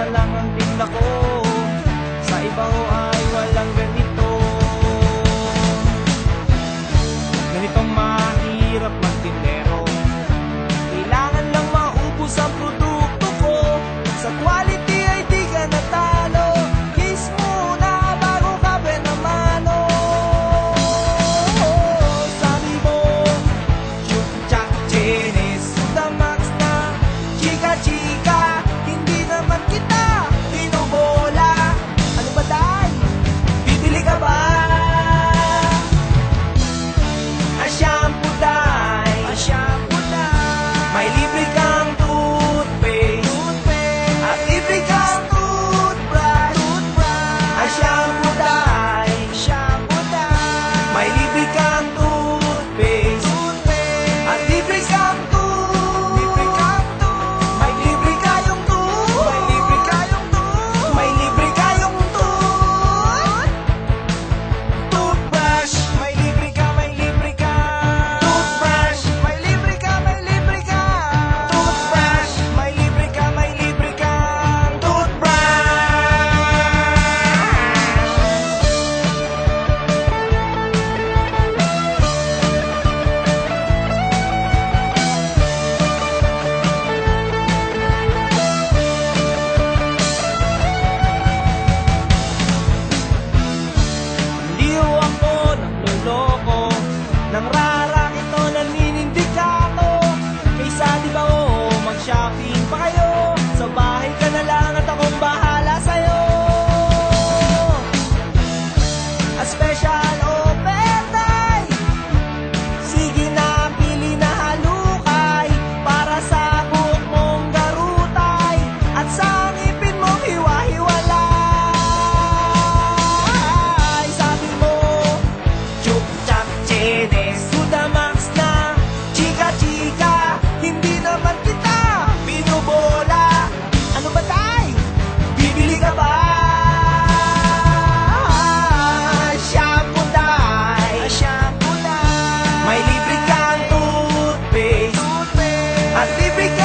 pa lang ang tingla ko Sa iba o ang I see